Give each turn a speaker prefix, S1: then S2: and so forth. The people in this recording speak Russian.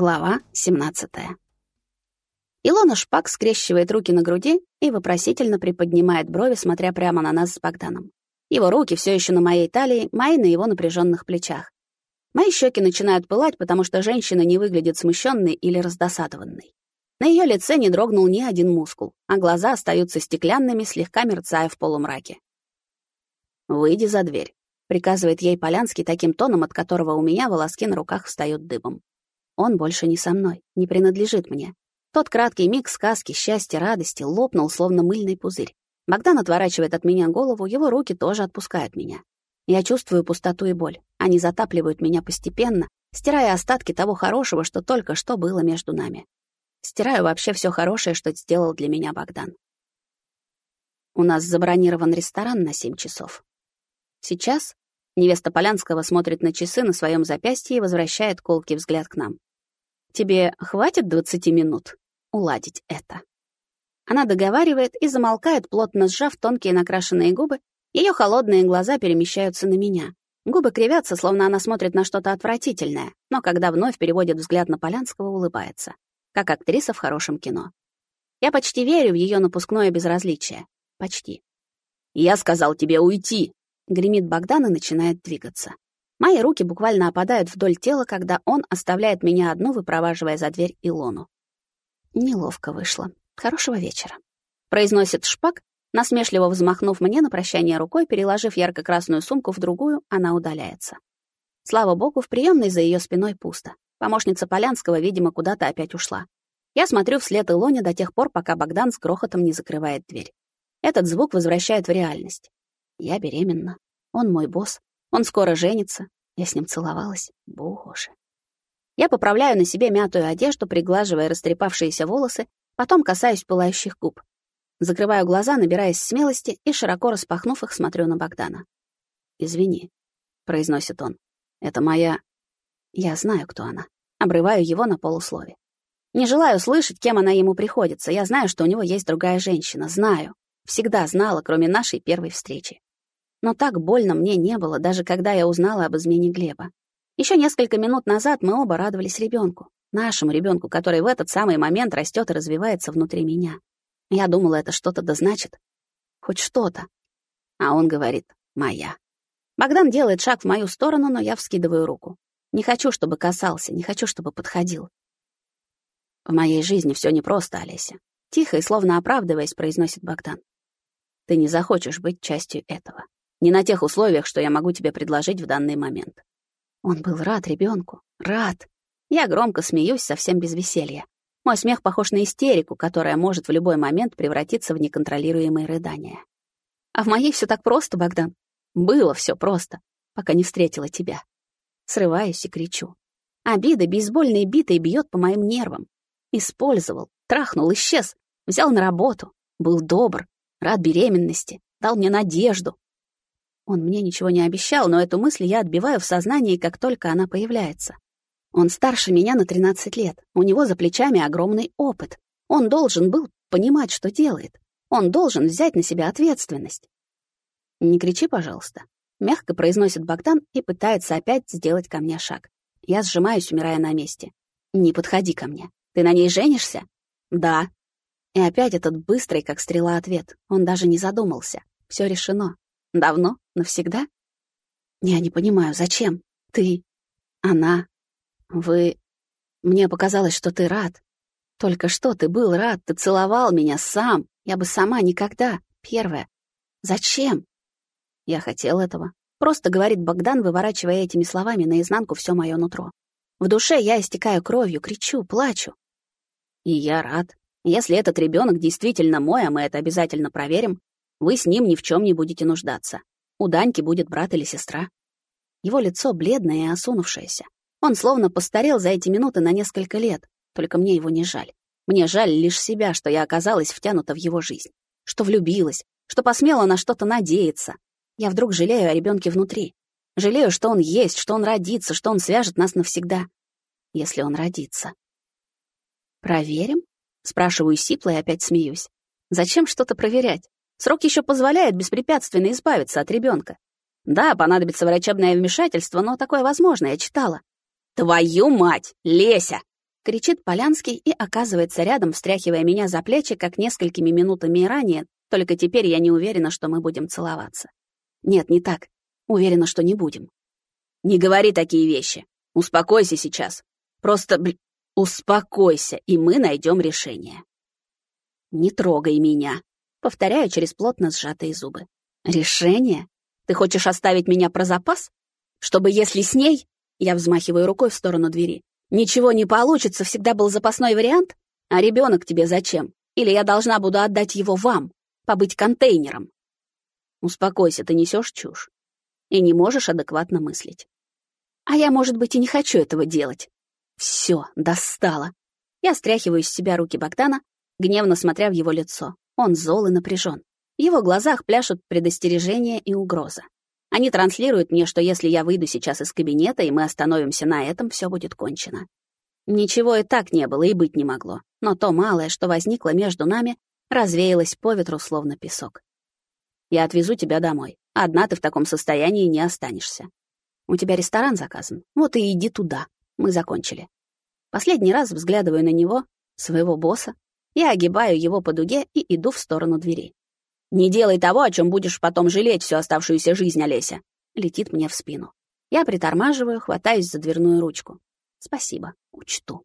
S1: Глава 17. Илона Шпак скрещивает руки на груди и вопросительно приподнимает брови, смотря прямо на нас с Богданом. Его руки все еще на моей талии, мои на его напряженных плечах. Мои щеки начинают пылать, потому что женщина не выглядит смущенной или раздосадованной. На ее лице не дрогнул ни один мускул, а глаза остаются стеклянными, слегка мерцая в полумраке. «Выйди за дверь», — приказывает ей Полянский таким тоном, от которого у меня волоски на руках встают дыбом. Он больше не со мной, не принадлежит мне. Тот краткий миг сказки, счастья, радости лопнул, словно мыльный пузырь. Богдан отворачивает от меня голову, его руки тоже отпускают меня. Я чувствую пустоту и боль. Они затапливают меня постепенно, стирая остатки того хорошего, что только что было между нами. Стираю вообще все хорошее, что сделал для меня Богдан. У нас забронирован ресторан на семь часов. Сейчас невеста Полянского смотрит на часы на своем запястье и возвращает колкий взгляд к нам. Тебе хватит двадцати минут уладить это?» Она договаривает и замолкает, плотно сжав тонкие накрашенные губы. Ее холодные глаза перемещаются на меня. Губы кривятся, словно она смотрит на что-то отвратительное, но когда вновь переводит взгляд на Полянского, улыбается. Как актриса в хорошем кино. Я почти верю в ее напускное безразличие. Почти. «Я сказал тебе уйти!» — гремит Богдан и начинает двигаться. Мои руки буквально опадают вдоль тела, когда он оставляет меня одну, выпроваживая за дверь Илону. Неловко вышло. Хорошего вечера. Произносит шпак, насмешливо взмахнув мне на прощание рукой, переложив ярко-красную сумку в другую, она удаляется. Слава богу, в приемной за ее спиной пусто. Помощница Полянского, видимо, куда-то опять ушла. Я смотрю вслед Илоне до тех пор, пока Богдан с грохотом не закрывает дверь. Этот звук возвращает в реальность. Я беременна. Он мой босс. Он скоро женится. Я с ним целовалась. Боже. Я поправляю на себе мятую одежду, приглаживая растрепавшиеся волосы, потом касаюсь пылающих губ. Закрываю глаза, набираясь смелости, и, широко распахнув их, смотрю на Богдана. «Извини», — произносит он. «Это моя...» Я знаю, кто она. Обрываю его на полуслове. Не желаю слышать, кем она ему приходится. Я знаю, что у него есть другая женщина. Знаю. Всегда знала, кроме нашей первой встречи. Но так больно мне не было, даже когда я узнала об измене Глеба. Еще несколько минут назад мы оба радовались ребенку, нашему ребенку, который в этот самый момент растет и развивается внутри меня. Я думала, это что-то да значит. Хоть что-то. А он говорит «моя». Богдан делает шаг в мою сторону, но я вскидываю руку. Не хочу, чтобы касался, не хочу, чтобы подходил. В моей жизни все непросто, Олеся. Тихо и словно оправдываясь, произносит Богдан. Ты не захочешь быть частью этого. Не на тех условиях, что я могу тебе предложить в данный момент. Он был рад ребенку, рад. Я громко смеюсь, совсем без веселья. Мой смех похож на истерику, которая может в любой момент превратиться в неконтролируемые рыдания. А в моей все так просто, Богдан. Было все просто, пока не встретила тебя. Срываюсь и кричу. Обида бейсбольной битой бьет по моим нервам. Использовал, трахнул, исчез, взял на работу, был добр, рад беременности, дал мне надежду, он мне ничего не обещал, но эту мысль я отбиваю в сознании, как только она появляется. Он старше меня на 13 лет, у него за плечами огромный опыт. Он должен был понимать, что делает. Он должен взять на себя ответственность. «Не кричи, пожалуйста», — мягко произносит Богдан и пытается опять сделать ко мне шаг. Я сжимаюсь, умирая на месте. «Не подходи ко мне. Ты на ней женишься?» «Да». И опять этот быстрый, как стрела, ответ. Он даже не задумался. Все решено. Давно? Навсегда? Я не понимаю, зачем? Ты, она, вы... Мне показалось, что ты рад. Только что ты был рад, ты целовал меня сам. Я бы сама никогда. Первое. Зачем? Я хотел этого. Просто говорит Богдан, выворачивая этими словами наизнанку все мое нутро. В душе я истекаю кровью, кричу, плачу. И я рад. Если этот ребенок действительно мой, а мы это обязательно проверим, вы с ним ни в чем не будете нуждаться. У Даньки будет брат или сестра. Его лицо бледное и осунувшееся. Он словно постарел за эти минуты на несколько лет, только мне его не жаль. Мне жаль лишь себя, что я оказалась втянута в его жизнь, что влюбилась, что посмела на что-то надеяться. Я вдруг жалею о ребенке внутри. Жалею, что он есть, что он родится, что он свяжет нас навсегда. Если он родится. «Проверим?» — спрашиваю сипло и опять смеюсь. «Зачем что-то проверять? Срок еще позволяет беспрепятственно избавиться от ребенка. Да, понадобится врачебное вмешательство, но такое возможно, я читала. «Твою мать, Леся!» кричит Полянский и оказывается рядом, встряхивая меня за плечи, как несколькими минутами ранее, только теперь я не уверена, что мы будем целоваться. Нет, не так. Уверена, что не будем. Не говори такие вещи. Успокойся сейчас. Просто, бл... успокойся, и мы найдем решение. Не трогай меня. Повторяю через плотно сжатые зубы. Решение? Ты хочешь оставить меня про запас? Чтобы если с ней... Я взмахиваю рукой в сторону двери. Ничего не получится, всегда был запасной вариант? А ребенок тебе зачем? Или я должна буду отдать его вам, побыть контейнером? Успокойся, ты несешь чушь. И не можешь адекватно мыслить. А я, может быть, и не хочу этого делать. Все, достало. Я стряхиваю с себя руки Богдана, гневно смотря в его лицо. Он зол и напряжен. В его глазах пляшут предостережение и угроза. Они транслируют мне, что если я выйду сейчас из кабинета, и мы остановимся на этом, все будет кончено. Ничего и так не было и быть не могло, но то малое, что возникло между нами, развеялось по ветру, словно песок. Я отвезу тебя домой. Одна ты в таком состоянии не останешься. У тебя ресторан заказан, вот и иди туда. Мы закончили. Последний раз взглядываю на него, своего босса, я огибаю его по дуге и иду в сторону двери. «Не делай того, о чем будешь потом жалеть всю оставшуюся жизнь, Олеся!» Летит мне в спину. Я притормаживаю, хватаюсь за дверную ручку. «Спасибо, учту».